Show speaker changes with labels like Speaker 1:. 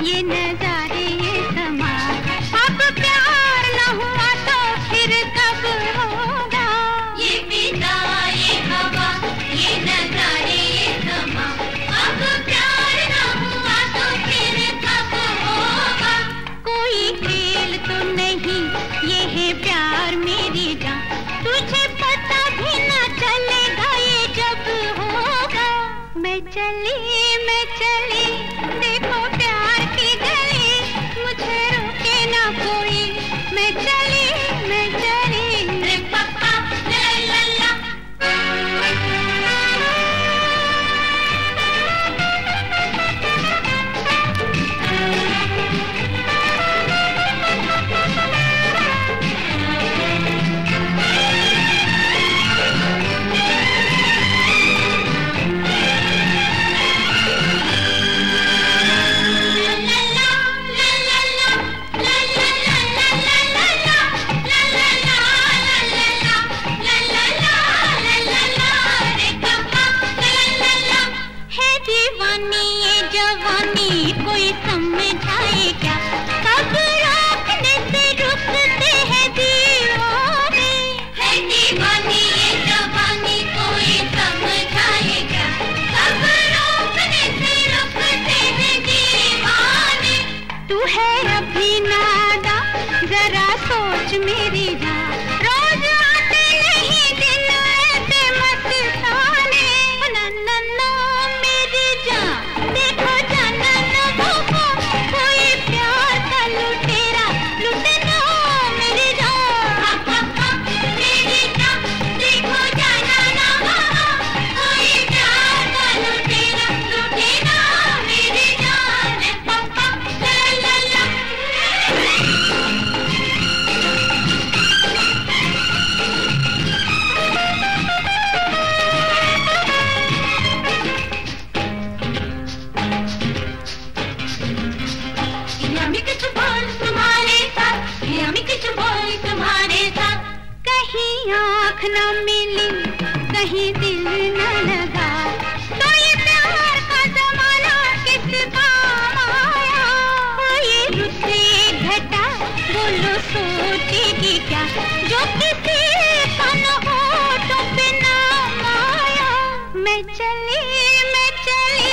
Speaker 1: ये नजर में चली जवानी ये जवानी कोई
Speaker 2: कहीं दिल न लगा। तो ये प्यार का जमाना किस काम आया ये रुसे घटा बोलो सोचेगी क्या? जो किसी का न हो तो बिना माया। मैं चली मैं चली।